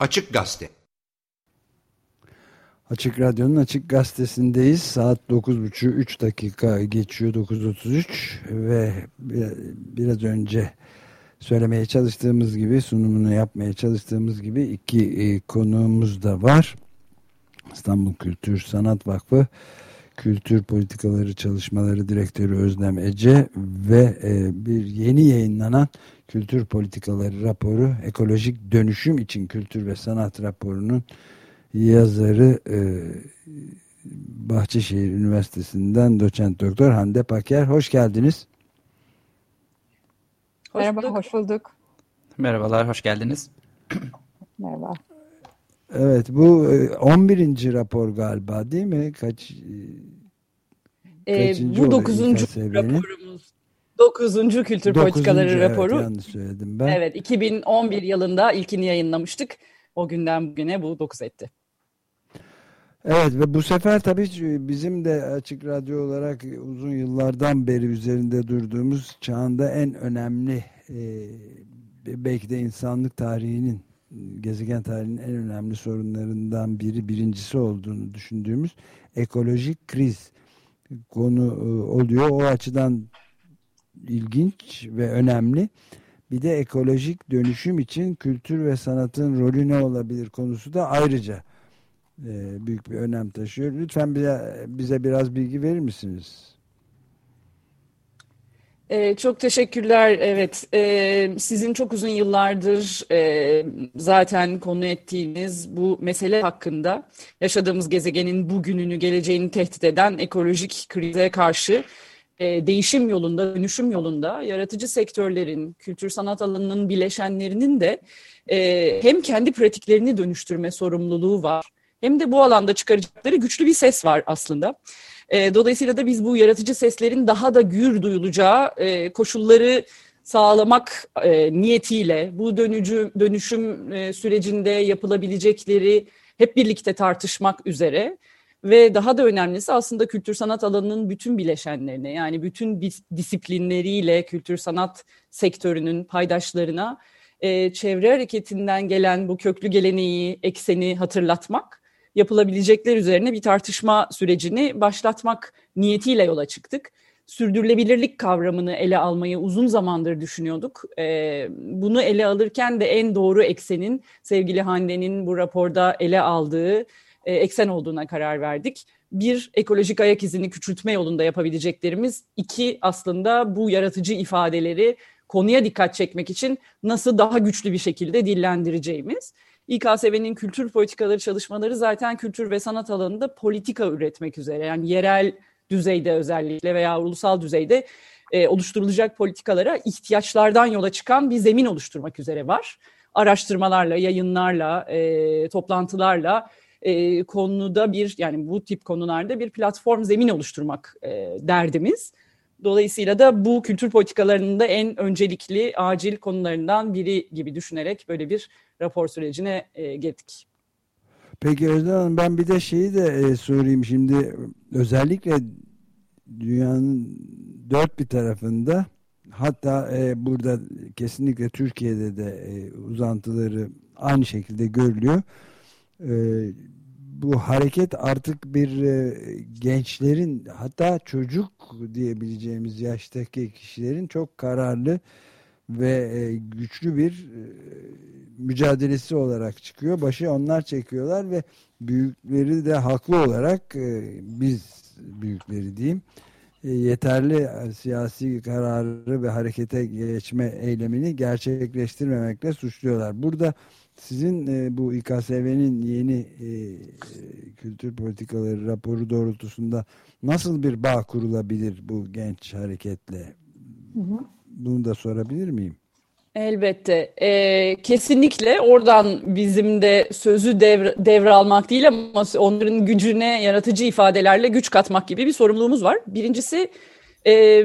Açık Gazete. Açık Radyo'nun Açık Gazetesi'ndeyiz. Saat 9.30 3 dakika geçiyor 9.33 ve biraz önce söylemeye çalıştığımız gibi sunumunu yapmaya çalıştığımız gibi iki e, konuğumuz da var. İstanbul Kültür Sanat Vakfı Kültür Politikaları Çalışmaları Direktörü Özlem Ece ve e, bir yeni yayınlanan Kültür Politikaları raporu Ekolojik Dönüşüm için Kültür ve Sanat raporunun yazarı e, Bahçeşehir Üniversitesi'nden doçent doktor Hande Paker. Hoş geldiniz. Hoş Merhaba, bulduk. hoş bulduk. Merhabalar, hoş geldiniz. Merhaba. Evet, bu 11. E, rapor galiba değil mi? Kaç ee, bu 9. raporumuz. 9. Kültür Dokuzuncu, Politikaları evet, raporu. yanlış söyledim ben. Evet, 2011 yılında ilkini yayınlamıştık. O günden bugüne bu 9 etti. Evet ve bu sefer tabii bizim de Açık Radyo olarak uzun yıllardan beri üzerinde durduğumuz çağında en önemli e, belki de insanlık tarihinin gezegen tarihinin en önemli sorunlarından biri birincisi olduğunu düşündüğümüz ekolojik kriz konu e, oluyor. O açıdan ilginç ve önemli. Bir de ekolojik dönüşüm için kültür ve sanatın rolü ne olabilir konusu da ayrıca e, büyük bir önem taşıyor. Lütfen bize, bize biraz bilgi verir misiniz? Ee, çok teşekkürler. Evet, ee, sizin çok uzun yıllardır e, zaten konu ettiğiniz bu mesele hakkında yaşadığımız gezegenin bugününü, geleceğini tehdit eden ekolojik krize karşı e, değişim yolunda, dönüşüm yolunda yaratıcı sektörlerin, kültür sanat alanının bileşenlerinin de e, hem kendi pratiklerini dönüştürme sorumluluğu var hem de bu alanda çıkaracakları güçlü bir ses var aslında. E, dolayısıyla da biz bu yaratıcı seslerin daha da gür duyulacağı e, koşulları sağlamak e, niyetiyle bu dönücü dönüşüm sürecinde yapılabilecekleri hep birlikte tartışmak üzere ve daha da önemlisi aslında kültür sanat alanının bütün bileşenlerine yani bütün disiplinleriyle kültür sanat sektörünün paydaşlarına çevre hareketinden gelen bu köklü geleneği, ekseni hatırlatmak yapılabilecekler üzerine bir tartışma sürecini başlatmak niyetiyle yola çıktık. Sürdürülebilirlik kavramını ele almayı uzun zamandır düşünüyorduk. Ee, bunu ele alırken de en doğru eksenin sevgili Hande'nin bu raporda ele aldığı e, eksen olduğuna karar verdik. Bir, ekolojik ayak izini küçültme yolunda yapabileceklerimiz. iki aslında bu yaratıcı ifadeleri konuya dikkat çekmek için nasıl daha güçlü bir şekilde dillendireceğimiz. İKSV'nin kültür politikaları çalışmaları zaten kültür ve sanat alanında politika üretmek üzere. Yani yerel düzeyde özellikle veya ulusal düzeyde e, oluşturulacak politikalara ihtiyaçlardan yola çıkan bir zemin oluşturmak üzere var. Araştırmalarla, yayınlarla, e, toplantılarla e, konuda bir yani bu tip konularda bir platform zemin oluşturmak e, derdimiz. Dolayısıyla da bu kültür politikalarının da en öncelikli, acil konularından biri gibi düşünerek böyle bir rapor sürecine e, girdik. Peki Özlem Hanım ben bir de şeyi de e, sorayım şimdi özellikle dünyanın dört bir tarafında hatta e, burada kesinlikle Türkiye'de de e, uzantıları aynı şekilde görülüyor. E, bu hareket artık bir e, gençlerin hatta çocuk diyebileceğimiz yaştaki kişilerin çok kararlı ve e, güçlü bir e, mücadelesi olarak çıkıyor. Başı onlar çekiyorlar ve büyükleri de haklı olarak e, biz büyükleri diyeyim e, yeterli siyasi kararı ve harekete geçme eylemini gerçekleştirmemekle suçluyorlar. Burada sizin e, bu İKSV'nin yeni e, kültür politikaları raporu doğrultusunda nasıl bir bağ kurulabilir bu genç hareketle? Hı hı. Bunu da sorabilir miyim? Elbette. Ee, kesinlikle oradan bizim de sözü devr devralmak değil ama onların gücüne yaratıcı ifadelerle güç katmak gibi bir sorumluluğumuz var. Birincisi e,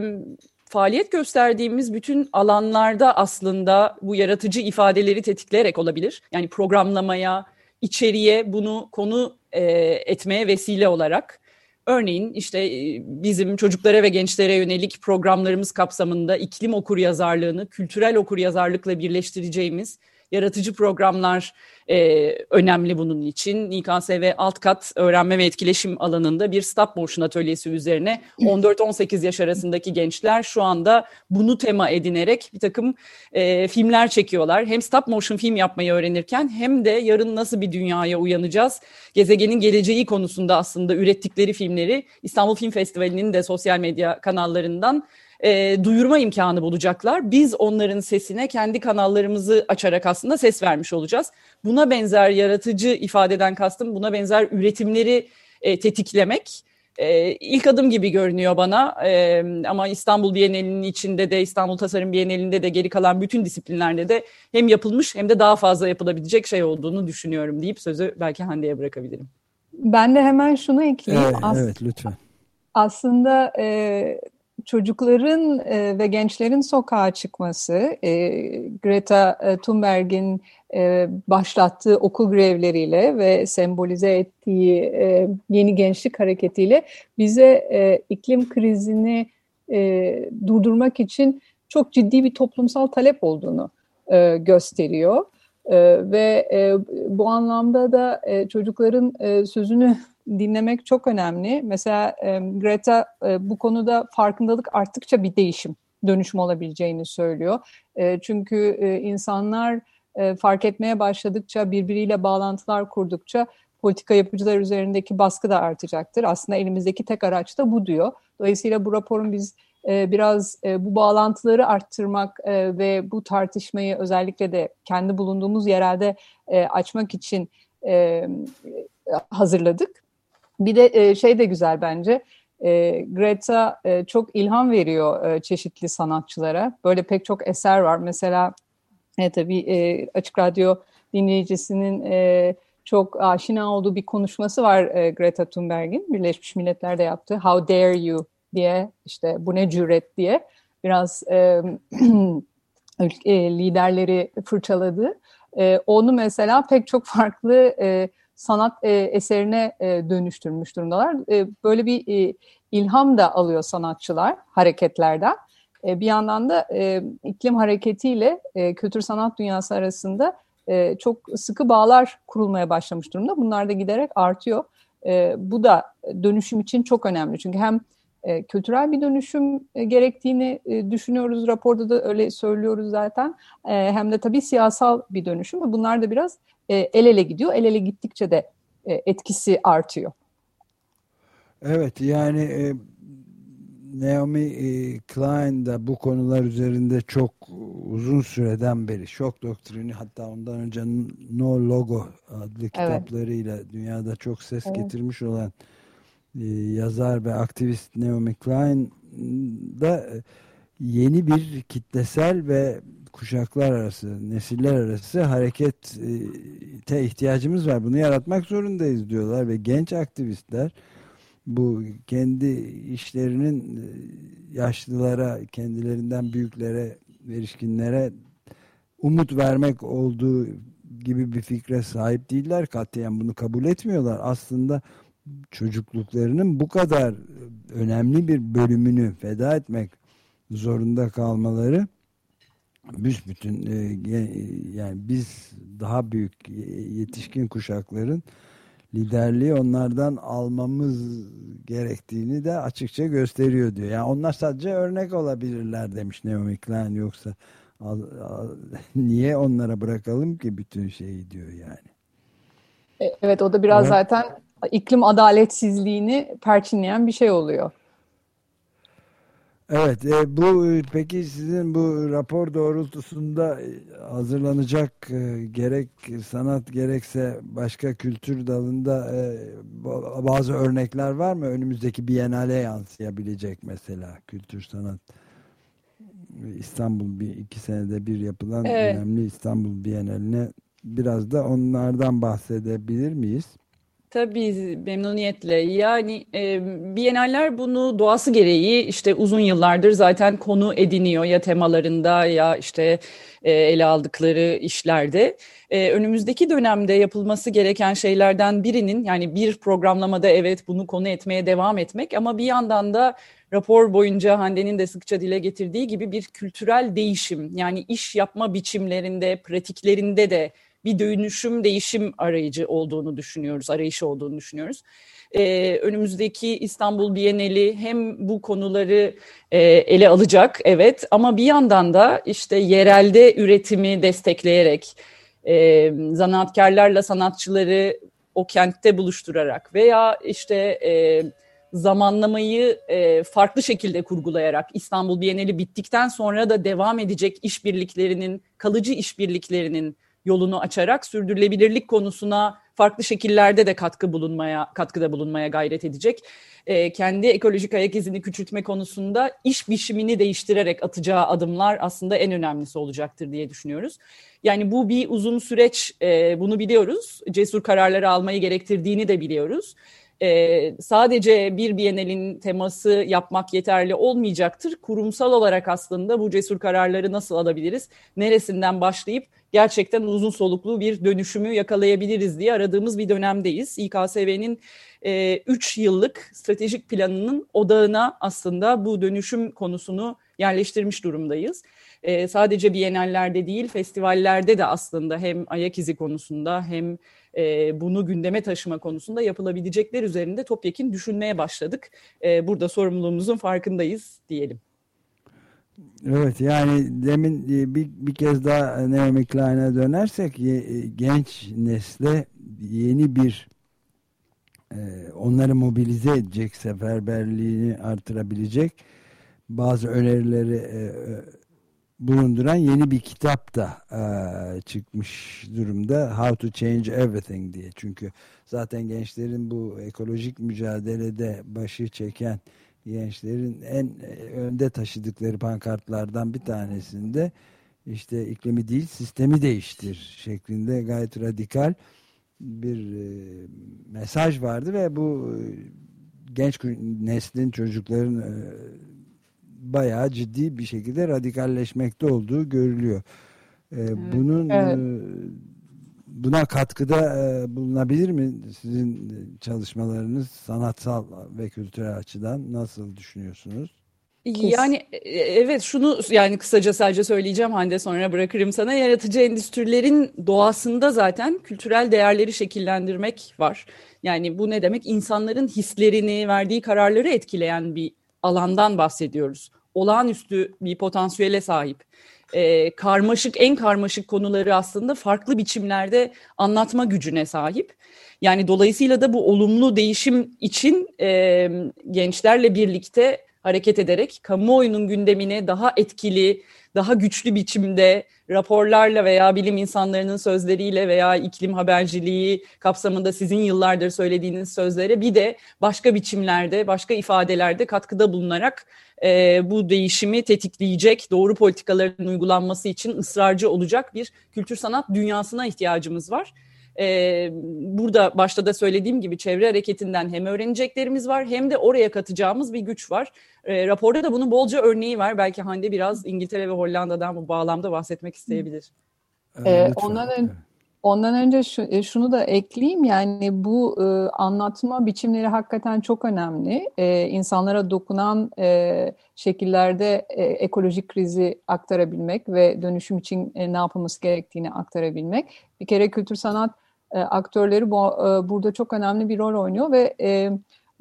faaliyet gösterdiğimiz bütün alanlarda aslında bu yaratıcı ifadeleri tetikleyerek olabilir. Yani programlamaya, içeriye bunu konu e, etmeye vesile olarak Örneğin işte e, bizim çocuklara ve gençlere yönelik programlarımız kapsamında iklim okur yazarlığını kültürel okur yazarlıkla birleştireceğimiz yaratıcı programlar e, önemli bunun için. NKSV alt kat öğrenme ve etkileşim alanında bir stop motion atölyesi üzerine 14-18 yaş arasındaki gençler şu anda bunu tema edinerek bir takım e, filmler çekiyorlar. Hem stop motion film yapmayı öğrenirken hem de yarın nasıl bir dünyaya uyanacağız, gezegenin geleceği konusunda aslında ürettikleri filmleri İstanbul Film Festivali'nin de sosyal medya kanallarından e, duyurma imkanı bulacaklar. Biz onların sesine kendi kanallarımızı açarak aslında ses vermiş olacağız. Buna benzer yaratıcı ifadeden kastım buna benzer üretimleri e, tetiklemek e, ilk adım gibi görünüyor bana e, ama İstanbul Bienalinin içinde de İstanbul Tasarım Bienalinde de geri kalan bütün disiplinlerde de hem yapılmış hem de daha fazla yapılabilecek şey olduğunu düşünüyorum deyip sözü belki Hande'ye bırakabilirim. Ben de hemen şunu ekleyeyim. Evet, As evet lütfen. Aslında e, çocukların e, ve gençlerin sokağa çıkması, e, Greta e, Thunberg'in e, başlattığı okul grevleriyle ve sembolize ettiği e, yeni gençlik hareketiyle bize e, iklim krizini e, durdurmak için çok ciddi bir toplumsal talep olduğunu e, gösteriyor. E, ve e, bu anlamda da e, çocukların e, sözünü dinlemek çok önemli. Mesela e, Greta e, bu konuda farkındalık arttıkça bir değişim, dönüşüm olabileceğini söylüyor. E, çünkü e, insanlar e, fark etmeye başladıkça, birbiriyle bağlantılar kurdukça politika yapıcılar üzerindeki baskı da artacaktır. Aslında elimizdeki tek araç da bu diyor. Dolayısıyla bu raporun biz biraz bu bağlantıları arttırmak ve bu tartışmayı özellikle de kendi bulunduğumuz yerelde açmak için hazırladık. Bir de e, şey de güzel bence. E, Greta e, çok ilham veriyor e, çeşitli sanatçılara. Böyle pek çok eser var. Mesela e, tabii e, Açık Radyo dinleyicisinin e, çok aşina olduğu bir konuşması var e, Greta Thunberg'in. Birleşmiş Milletler'de yaptığı How Dare You diye işte bu ne cüret diye biraz e, e, liderleri fırçaladı. E, onu mesela pek çok farklı e, sanat e, eserine e, dönüştürmüş durumdalar. E, böyle bir e, ilham da alıyor sanatçılar hareketlerden. E, bir yandan da e, iklim hareketiyle e, kültür sanat dünyası arasında e, çok sıkı bağlar kurulmaya başlamış durumda. Bunlar da giderek artıyor. E, bu da dönüşüm için çok önemli. Çünkü hem e, kültürel bir dönüşüm e, gerektiğini e, düşünüyoruz. Raporda da öyle söylüyoruz zaten. E, hem de tabii siyasal bir dönüşüm bunlar da biraz e, el ele gidiyor. El ele gittikçe de e, etkisi artıyor. Evet yani e, Naomi e, Klein da bu konular üzerinde çok uzun süreden beri şok doktrini hatta ondan önce No Logo adlı kitaplarıyla evet. dünyada çok ses evet. getirmiş olan e, yazar ve aktivist Naomi Klein da yeni bir kitlesel ve kuşaklar arası, nesiller arası harekete ihtiyacımız var. Bunu yaratmak zorundayız diyorlar ve genç aktivistler bu kendi işlerinin e, yaşlılara, kendilerinden büyüklere, erişkinlere umut vermek olduğu gibi bir fikre sahip değiller. Katiyen bunu kabul etmiyorlar. Aslında çocukluklarının bu kadar önemli bir bölümünü feda etmek zorunda kalmaları büsbütün e, yani biz daha büyük yetişkin kuşakların liderliği onlardan almamız gerektiğini de açıkça gösteriyor diyor. Yani onlar sadece örnek olabilirler demiş Naomi Klein yoksa al, al, niye onlara bırakalım ki bütün şeyi diyor yani. E, evet o da biraz evet. zaten iklim adaletsizliğini perçinleyen bir şey oluyor. Evet, e, bu peki sizin bu rapor doğrultusunda e, hazırlanacak e, gerek sanat gerekse başka kültür dalında e, bazı örnekler var mı? Önümüzdeki Biennale yansıyabilecek mesela kültür sanat. İstanbul bir iki senede bir yapılan evet. önemli İstanbul Biennaline biraz da onlardan bahsedebilir miyiz? Tabii memnuniyetle. Yani e, Biyenaller bunu doğası gereği işte uzun yıllardır zaten konu ediniyor ya temalarında ya işte e, ele aldıkları işlerde. E, önümüzdeki dönemde yapılması gereken şeylerden birinin yani bir programlamada evet bunu konu etmeye devam etmek ama bir yandan da rapor boyunca Hande'nin de sıkça dile getirdiği gibi bir kültürel değişim yani iş yapma biçimlerinde, pratiklerinde de bir dönüşüm, değişim arayıcı olduğunu düşünüyoruz, arayışı olduğunu düşünüyoruz. Ee, önümüzdeki İstanbul Bienali hem bu konuları e, ele alacak, evet ama bir yandan da işte yerelde üretimi destekleyerek, e, zanaatkarlarla sanatçıları o kentte buluşturarak veya işte... E, zamanlamayı e, farklı şekilde kurgulayarak İstanbul Bienali bittikten sonra da devam edecek işbirliklerinin, kalıcı işbirliklerinin yolunu açarak sürdürülebilirlik konusuna farklı şekillerde de katkı bulunmaya katkıda bulunmaya gayret edecek. E, kendi ekolojik ayak izini küçültme konusunda iş biçimini değiştirerek atacağı adımlar aslında en önemlisi olacaktır diye düşünüyoruz. Yani bu bir uzun süreç, e, bunu biliyoruz. Cesur kararları almayı gerektirdiğini de biliyoruz e, sadece bir Biennial'in teması yapmak yeterli olmayacaktır. Kurumsal olarak aslında bu cesur kararları nasıl alabiliriz? Neresinden başlayıp gerçekten uzun soluklu bir dönüşümü yakalayabiliriz diye aradığımız bir dönemdeyiz. İKSV'nin 3 e, yıllık stratejik planının odağına aslında bu dönüşüm konusunu yerleştirmiş durumdayız. E, sadece Bienallerde değil, festivallerde de aslında hem ayak izi konusunda hem e, bunu gündeme taşıma konusunda yapılabilecekler üzerinde topyekin düşünmeye başladık. E, burada sorumluluğumuzun farkındayız diyelim. Evet yani demin e, bir, bir kez daha Naomi Klein'e dönersek e, genç nesle yeni bir e, onları mobilize edecek seferberliğini artırabilecek bazı önerileri bulunduran yeni bir kitap da e, çıkmış durumda. How to Change Everything diye. Çünkü zaten gençlerin bu ekolojik mücadelede başı çeken gençlerin en önde taşıdıkları pankartlardan bir tanesinde işte iklimi değil sistemi değiştir şeklinde gayet radikal bir e, mesaj vardı ve bu genç neslin çocukların e, bayağı ciddi bir şekilde radikalleşmekte olduğu görülüyor. Ee, evet, bunun evet. E, buna katkıda e, bulunabilir mi sizin çalışmalarınız sanatsal ve kültürel açıdan nasıl düşünüyorsunuz? Yani e, evet şunu yani kısaca sadece söyleyeceğim Hande sonra bırakırım sana. Yaratıcı endüstrilerin doğasında zaten kültürel değerleri şekillendirmek var. Yani bu ne demek? İnsanların hislerini, verdiği kararları etkileyen bir alandan bahsediyoruz. Olağanüstü bir potansiyele sahip. Ee, karmaşık, en karmaşık konuları aslında farklı biçimlerde anlatma gücüne sahip. Yani dolayısıyla da bu olumlu değişim için e, gençlerle birlikte hareket ederek kamuoyunun gündemine daha etkili, daha güçlü biçimde raporlarla veya bilim insanlarının sözleriyle veya iklim haberciliği kapsamında sizin yıllardır söylediğiniz sözlere bir de başka biçimlerde, başka ifadelerde katkıda bulunarak e, bu değişimi tetikleyecek, doğru politikaların uygulanması için ısrarcı olacak bir kültür sanat dünyasına ihtiyacımız var. E, burada başta da söylediğim gibi çevre hareketinden hem öğreneceklerimiz var hem de oraya katacağımız bir güç var. E, raporda da bunun bolca örneği var. Belki Hande biraz İngiltere ve Hollanda'dan bu bağlamda bahsetmek isteyebilir. Ee, ondan, ön, ondan önce şu, e, şunu da ekleyeyim yani bu e, anlatma biçimleri hakikaten çok önemli. E, insanlara dokunan e, şekillerde e, ekolojik krizi aktarabilmek ve dönüşüm için e, ne yapılması gerektiğini aktarabilmek. Bir kere kültür sanat e, aktörleri bu, e, burada çok önemli bir rol oynuyor ve e,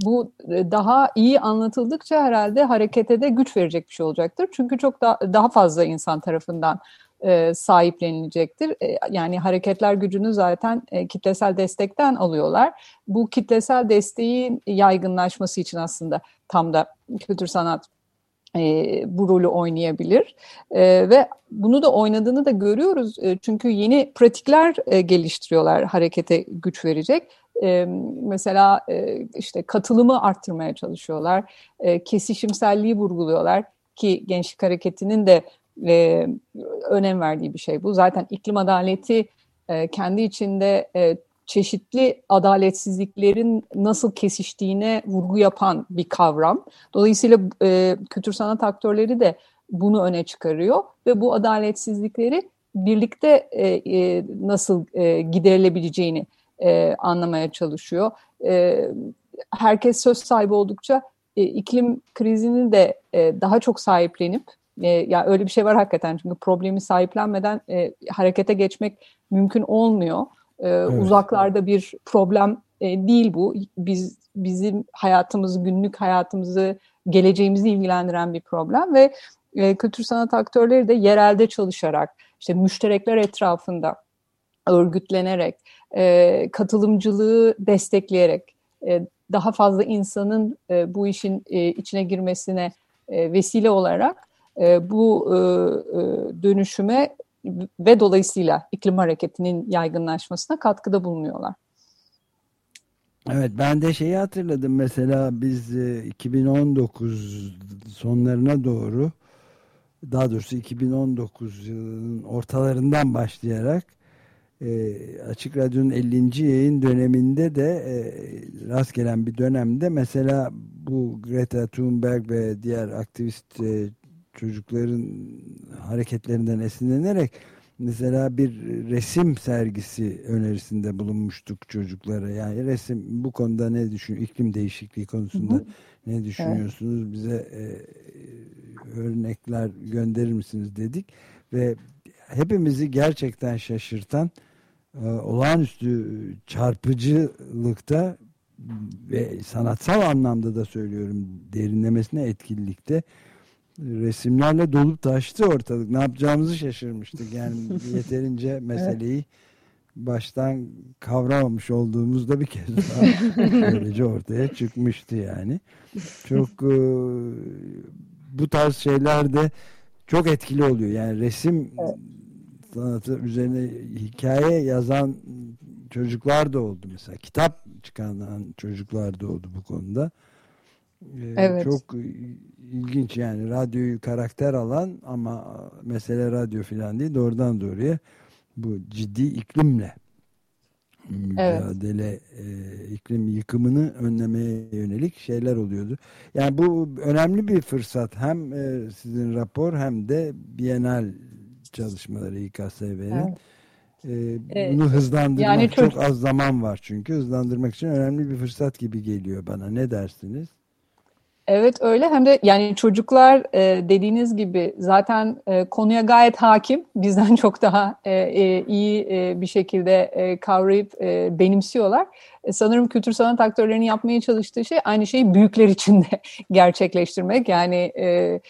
bu e, daha iyi anlatıldıkça herhalde harekete de güç verecek bir şey olacaktır. Çünkü çok da, daha fazla insan tarafından e, sahiplenilecektir. E, yani hareketler gücünü zaten e, kitlesel destekten alıyorlar. Bu kitlesel desteğin yaygınlaşması için aslında tam da kültür sanat e, bu rolü oynayabilir e, ve bunu da oynadığını da görüyoruz e, çünkü yeni pratikler e, geliştiriyorlar harekete güç verecek. E, mesela e, işte katılımı arttırmaya çalışıyorlar, e, kesişimselliği vurguluyorlar ki gençlik hareketinin de e, önem verdiği bir şey bu. Zaten iklim adaleti e, kendi içinde e, çeşitli adaletsizliklerin nasıl kesiştiğine vurgu yapan bir kavram. Dolayısıyla e, kültür sanat aktörleri de bunu öne çıkarıyor ve bu adaletsizlikleri birlikte e, e, nasıl e, giderilebileceğini e, anlamaya çalışıyor. E, herkes söz sahibi oldukça e, iklim krizini de e, daha çok sahiplenip e, ya öyle bir şey var hakikaten çünkü problemi sahiplenmeden e, harekete geçmek mümkün olmuyor. E, evet. Uzaklarda bir problem e, değil bu. Biz bizim hayatımızı, günlük hayatımızı, geleceğimizi ilgilendiren bir problem ve e, kültür sanat aktörleri de yerelde çalışarak, işte müşterekler etrafında örgütlenerek, e, katılımcılığı destekleyerek, e, daha fazla insanın e, bu işin e, içine girmesine e, vesile olarak e, bu e, dönüşüme ve dolayısıyla iklim hareketinin yaygınlaşmasına katkıda bulunuyorlar. Evet ben de şeyi hatırladım mesela biz 2019 e, sonlarına doğru daha doğrusu 2019 yılının ortalarından başlayarak e, Açık Radyo'nun 50. yayın döneminde de e, rast gelen bir dönemde mesela bu Greta Thunberg ve diğer aktivist e, çocukların hareketlerinden esinlenerek mesela bir resim sergisi önerisinde bulunmuştuk çocuklara. Yani resim bu konuda ne düşün iklim değişikliği konusunda hı hı. ne düşünüyorsunuz? Evet. Bize e, örnekler gönderir misiniz dedik ve hepimizi gerçekten şaşırtan e, olağanüstü çarpıcılıkta ve sanatsal anlamda da söylüyorum derinlemesine etkinlikte resimlerle dolup taştı ortalık. Ne yapacağımızı şaşırmıştık. Yani yeterince meseleyi baştan kavramamış olduğumuzda bir kez daha böylece ortaya çıkmıştı yani. Çok e, bu tarz şeyler de çok etkili oluyor. Yani resim evet. sanatı üzerine hikaye yazan çocuklar da oldu mesela. Kitap çıkaran çocuklar da oldu bu konuda. Ee, evet. Çok ilginç yani radyoyu karakter alan ama mesele radyo filan değil doğrudan doğruya bu ciddi iklimle mücadele evet. e, iklim yıkımını önlemeye yönelik şeyler oluyordu. Yani bu önemli bir fırsat hem e, sizin rapor hem de Bienal çalışmaları İKSV'nin. Evet. Evet. Bunu hızlandırmak yani çok... çok az zaman var çünkü hızlandırmak için önemli bir fırsat gibi geliyor bana. Ne dersiniz? Evet öyle. Hem de yani çocuklar e, dediğiniz gibi zaten e, konuya gayet hakim. Bizden çok daha e, e, iyi e, bir şekilde e, kavrayıp e, benimsiyorlar. E, sanırım kültür sanat aktörlerinin yapmaya çalıştığı şey aynı şeyi büyükler için de gerçekleştirmek. Yani e,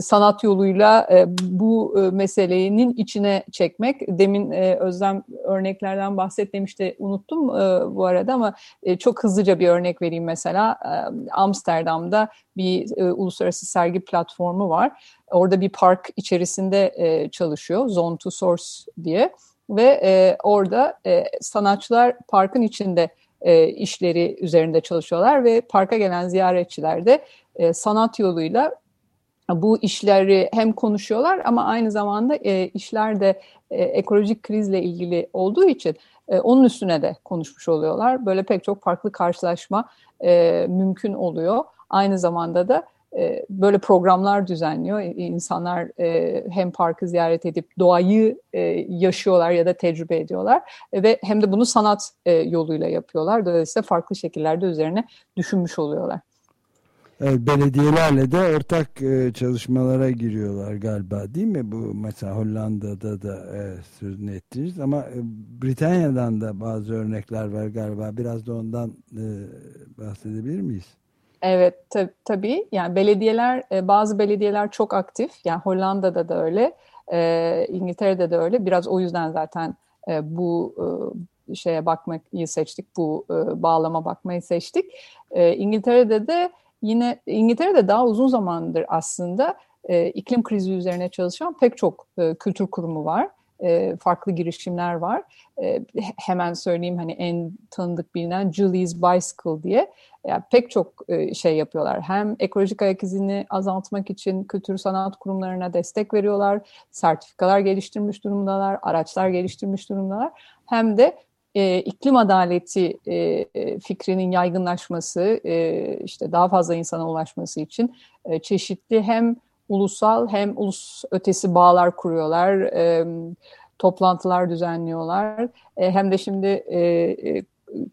sanat yoluyla e, bu e, meselenin içine çekmek. Demin e, Özlem örneklerden bahset demişti unuttum e, bu arada ama e, çok hızlıca bir örnek vereyim mesela. E, Amsterdam'da bir e, uluslararası sergi platformu var. Orada bir park içerisinde e, çalışıyor. Zone to Source diye ve e, orada e, sanatçılar parkın içinde e, işleri üzerinde çalışıyorlar ve parka gelen ziyaretçiler de e, sanat yoluyla bu işleri hem konuşuyorlar ama aynı zamanda e, işler de e, ekolojik krizle ilgili olduğu için e, onun üstüne de konuşmuş oluyorlar. Böyle pek çok farklı karşılaşma e, mümkün oluyor. Aynı zamanda da e, böyle programlar düzenliyor. İnsanlar e, hem parkı ziyaret edip doğayı e, yaşıyorlar ya da tecrübe ediyorlar e, ve hem de bunu sanat e, yoluyla yapıyorlar. Dolayısıyla farklı şekillerde üzerine düşünmüş oluyorlar. Evet, belediyelerle de ortak e, çalışmalara giriyorlar galiba değil mi? Bu mesela Hollanda'da da e, sözünü ettiniz ama e, Britanya'dan da bazı örnekler var galiba. Biraz da ondan e, bahsedebilir miyiz? Evet tab tabii yani belediyeler e, bazı belediyeler çok aktif yani Hollanda'da da öyle e, İngiltere'de de öyle biraz o yüzden zaten e, bu e, şeye bakmayı seçtik bu e, bağlama bakmayı seçtik e, İngiltere'de de yine İngiltere'de daha uzun zamandır aslında e, iklim krizi üzerine çalışan pek çok e, kültür kurumu var. E, farklı girişimler var. E, hemen söyleyeyim hani en tanıdık bilinen Julie's Bicycle diye yani pek çok e, şey yapıyorlar. Hem ekolojik ayak izini azaltmak için kültür sanat kurumlarına destek veriyorlar. Sertifikalar geliştirmiş durumdalar, araçlar geliştirmiş durumdalar. Hem de e, iklim adaleti e, fikrinin yaygınlaşması, e, işte daha fazla insana ulaşması için e, çeşitli hem ulusal hem ulus ötesi bağlar kuruyorlar, e, toplantılar düzenliyorlar. E, hem de şimdi e, e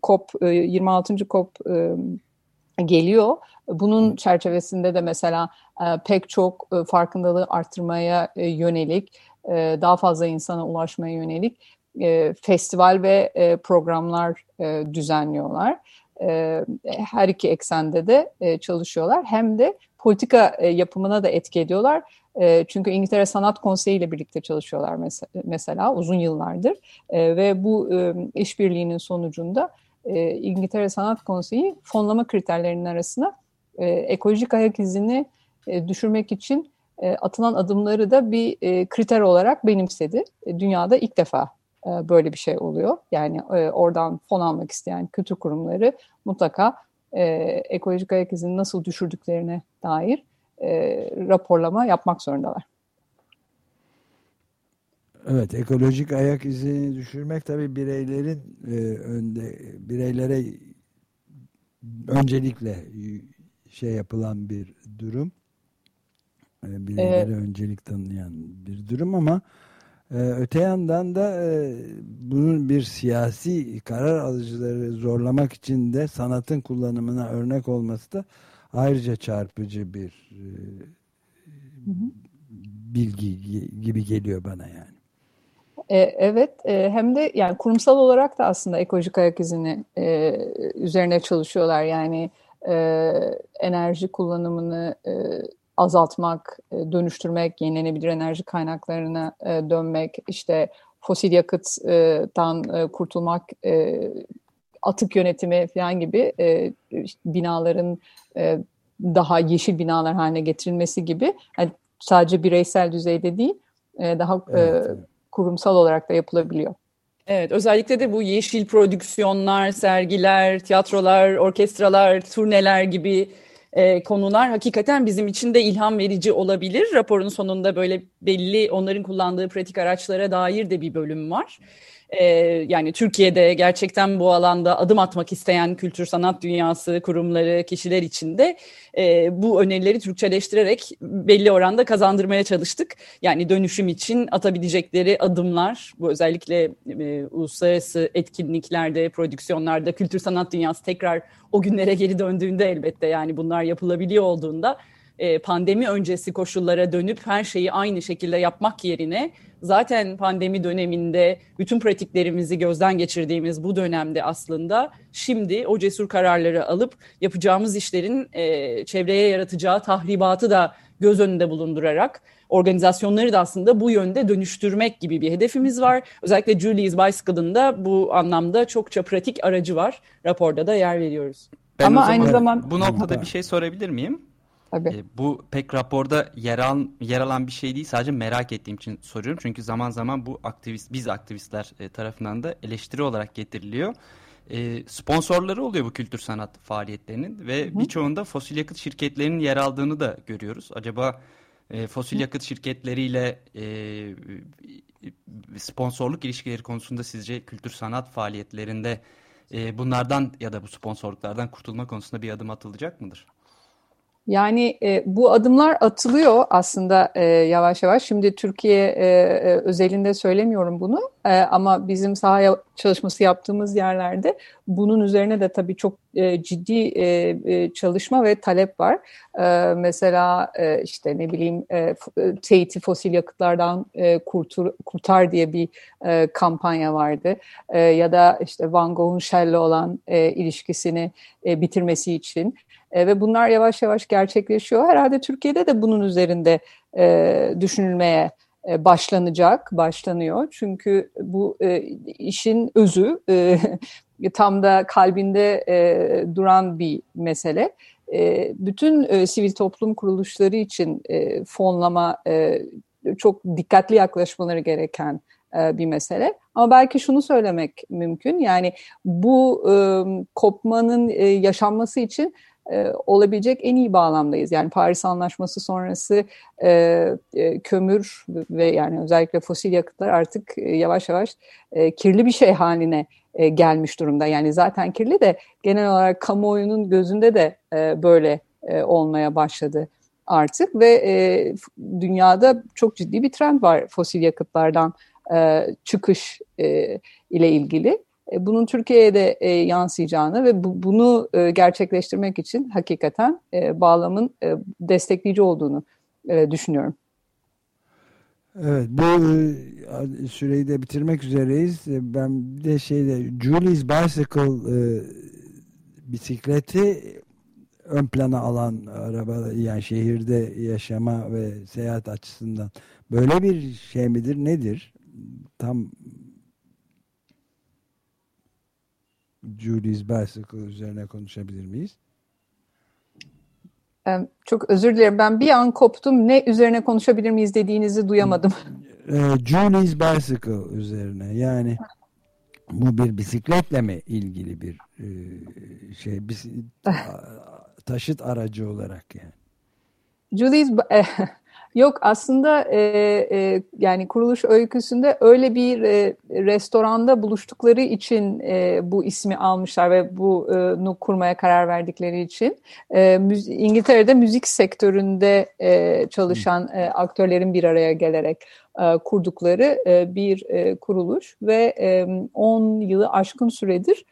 COP, e, 26. COP e, geliyor. Bunun çerçevesinde de mesela e, pek çok e, farkındalığı arttırmaya e, yönelik, e, daha fazla insana ulaşmaya yönelik e, festival ve e, programlar e, düzenliyorlar. E, her iki eksende de e, çalışıyorlar. Hem de politika e, yapımına da etki ediyorlar. E, çünkü İngiltere Sanat Konseyi ile birlikte çalışıyorlar mesela, mesela uzun yıllardır. E, ve bu e, işbirliğinin sonucunda e, İngiltere Sanat Konseyi fonlama kriterlerinin arasına e, ekolojik ayak izini e, düşürmek için e, atılan adımları da bir e, kriter olarak benimsedi. E, dünyada ilk defa böyle bir şey oluyor. Yani e, oradan fon almak isteyen kültür kurumları mutlaka e, ekolojik ayak izini nasıl düşürdüklerine dair e, raporlama yapmak zorundalar. Evet, ekolojik ayak izini düşürmek tabii bireylerin e, önde bireylere öncelikle şey yapılan bir durum. E, bireylere ee, öncelik tanıyan bir durum ama e, öte yandan da e, bunun bir siyasi karar alıcıları zorlamak için de sanatın kullanımına örnek olması da ayrıca çarpıcı bir e, bilgi gibi geliyor bana yani. E, evet, hem de yani kurumsal olarak da aslında ekolojik ayak izini üzerine çalışıyorlar. Yani enerji kullanımını azaltmak, e, dönüştürmek, yenilenebilir enerji kaynaklarına e, dönmek, işte fosil yakıttan e, kurtulmak, atık yönetimi falan gibi işte binaların daha yeşil binalar haline getirilmesi gibi yani sadece bireysel düzeyde değil, daha evet, kurumsal olarak da yapılabiliyor. Evet, özellikle de bu yeşil prodüksiyonlar, sergiler, tiyatrolar, orkestralar, turneler gibi e, konular hakikaten bizim için de ilham verici olabilir. Raporun sonunda böyle belli onların kullandığı pratik araçlara dair de bir bölüm var. E, yani Türkiye'de gerçekten bu alanda adım atmak isteyen kültür sanat dünyası kurumları, kişiler için de e, bu önerileri Türkçeleştirerek belli oranda kazandırmaya çalıştık. Yani dönüşüm için atabilecekleri adımlar, bu özellikle e, uluslararası etkinliklerde, prodüksiyonlarda, kültür sanat dünyası tekrar o günlere geri döndüğünde elbette yani bunlar yapılabiliyor olduğunda e, pandemi öncesi koşullara dönüp her şeyi aynı şekilde yapmak yerine zaten pandemi döneminde bütün pratiklerimizi gözden geçirdiğimiz bu dönemde aslında şimdi o cesur kararları alıp yapacağımız işlerin e, çevreye yaratacağı tahribatı da göz önünde bulundurarak organizasyonları da aslında bu yönde dönüştürmek gibi bir hedefimiz var. Özellikle Julie's Bicycle'ın da bu anlamda çokça pratik aracı var. Raporda da yer veriyoruz. Ben Ama aynı zaman bu noktada bir şey sorabilir miyim? Tabii. E, bu pek raporda yer, al, yer alan bir şey değil. Sadece merak ettiğim için soruyorum. Çünkü zaman zaman bu aktivist, biz aktivistler e, tarafından da eleştiri olarak getiriliyor. E, sponsorları oluyor bu kültür sanat faaliyetlerinin ve birçoğunda fosil yakıt şirketlerinin yer aldığını da görüyoruz. Acaba e, fosil yakıt şirketleriyle e, sponsorluk ilişkileri konusunda sizce kültür sanat faaliyetlerinde e, bunlardan ya da bu sponsorluklardan kurtulma konusunda bir adım atılacak mıdır? Yani e, bu adımlar atılıyor aslında e, yavaş yavaş. Şimdi Türkiye e, e, özelinde söylemiyorum bunu e, ama bizim sahaya çalışması yaptığımız yerlerde bunun üzerine de tabii çok e, ciddi e, e, çalışma ve talep var. E, mesela e, işte ne bileyim e, Tate'i fosil yakıtlardan e, kurtur, kurtar diye bir e, kampanya vardı. E, ya da işte Van Gogh'un Shell'le olan e, ilişkisini e, bitirmesi için. E, ve bunlar yavaş yavaş gerçekleşiyor. Herhalde Türkiye'de de bunun üzerinde e, düşünülmeye e, başlanacak, başlanıyor. Çünkü bu e, işin özü e, tam da kalbinde e, duran bir mesele. E, bütün e, sivil toplum kuruluşları için e, fonlama e, çok dikkatli yaklaşmaları gereken e, bir mesele. Ama belki şunu söylemek mümkün. Yani bu e, kopmanın e, yaşanması için e, olabilecek en iyi bağlamdayız. Yani Paris Anlaşması sonrası e, e, kömür ve yani özellikle fosil yakıtlar artık e, yavaş yavaş e, kirli bir şey haline e, gelmiş durumda. Yani zaten kirli de genel olarak kamuoyunun gözünde de e, böyle e, olmaya başladı artık ve e, dünyada çok ciddi bir trend var fosil yakıtlardan e, çıkış e, ile ilgili. E, bunun Türkiye'ye de e, yansıyacağını ve bu, bunu e, gerçekleştirmek için hakikaten e, bağlamın e, destekleyici olduğunu e, düşünüyorum. Evet bu e, süreyi de bitirmek üzereyiz. E, ben de şeyde Julie's Bicycle e, bisikleti ön plana alan araba yani şehirde yaşama ve seyahat açısından böyle bir şey midir nedir? Tam Julie's Bicycle üzerine konuşabilir miyiz? Çok özür dilerim. Ben bir an koptum. Ne üzerine konuşabilir miyiz dediğinizi duyamadım. Julie's Bicycle üzerine. Yani bu bir bisikletle mi ilgili bir şey taşıt aracı olarak yani? Julie's Yok aslında e, e, yani kuruluş öyküsünde öyle bir e, restoranda buluştukları için e, bu ismi almışlar ve bunu e, kurmaya karar verdikleri için. E, müzi İngiltere'de müzik sektöründe e, çalışan e, aktörlerin bir araya gelerek e, kurdukları e, bir e, kuruluş ve 10 e, yılı aşkın süredir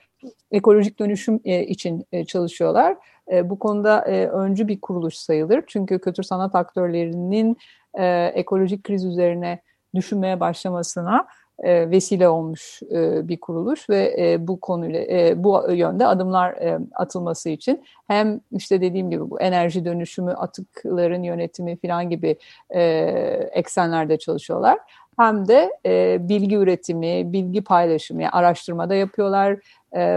ekolojik dönüşüm e, için e, çalışıyorlar bu konuda öncü bir kuruluş sayılır. Çünkü kültür sanat aktörlerinin ekolojik kriz üzerine düşünmeye başlamasına e, vesile olmuş e, bir kuruluş ve e, bu konuyla bu yönde adımlar atılması için hem işte dediğim gibi bu enerji dönüşümü, atıkların yönetimi falan gibi eksenlerde çalışıyorlar. Hem de bilgi üretimi, bilgi paylaşımı, yani araştırmada yapıyorlar,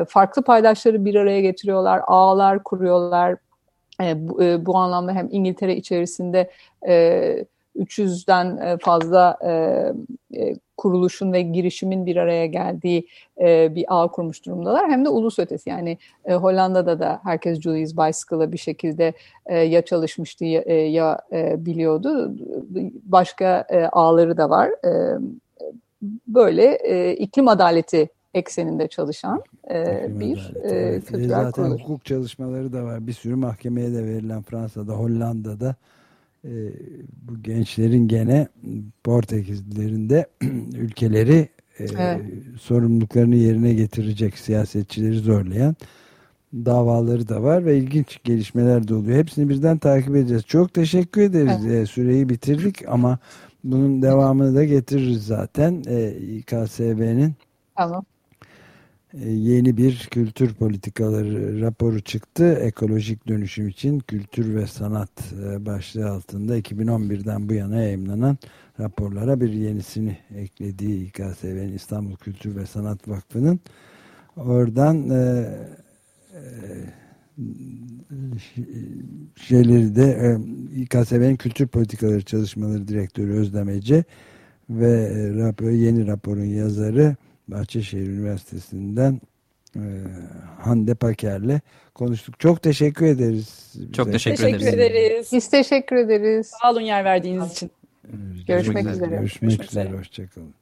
farklı paydaşları bir araya getiriyorlar, ağlar kuruyorlar. Bu, anlamda hem İngiltere içerisinde e, 300'den e, fazla e, kuruluşun ve girişimin bir araya geldiği e, bir ağ kurmuş durumdalar. Hem de ulus ötesi yani e, Hollanda'da da herkes Julie's Bicycle'a bir şekilde e, ya çalışmıştı ya, e, ya e, biliyordu. Başka e, ağları da var. E, böyle e, iklim adaleti ekseninde çalışan e, bir e, kültürel Zaten kuruluş. hukuk çalışmaları da var. Bir sürü mahkemeye de verilen Fransa'da, Hollanda'da e, bu gençlerin gene Portekizlilerin ülkeleri e, evet. sorumluluklarını yerine getirecek siyasetçileri zorlayan davaları da var ve ilginç gelişmeler de oluyor. Hepsini birden takip edeceğiz. Çok teşekkür ederiz. Evet. E, süreyi bitirdik ama bunun devamını da getiririz zaten. E, İKSV'nin Tamam. E, yeni bir kültür politikaları raporu çıktı. Ekolojik dönüşüm için kültür ve sanat e, başlığı altında 2011'den bu yana yayınlanan raporlara bir yenisini eklediği İKSV'nin İstanbul Kültür ve Sanat Vakfı'nın oradan e, e, şeyleri de e, İKSV'nin kültür politikaları çalışmaları direktörü Özlem Ece ve e, rapor, yeni raporun yazarı Bahçeşehir Üniversitesi'nden e, Hande Paker'le konuştuk. Çok teşekkür ederiz. Çok bize. teşekkür, teşekkür ederiz. ederiz. Biz teşekkür ederiz. Sağ olun yer verdiğiniz için. Görüşmek, Görüşmek üzere. Görüşmek, Görüşmek üzere. üzere. Hoşçakalın.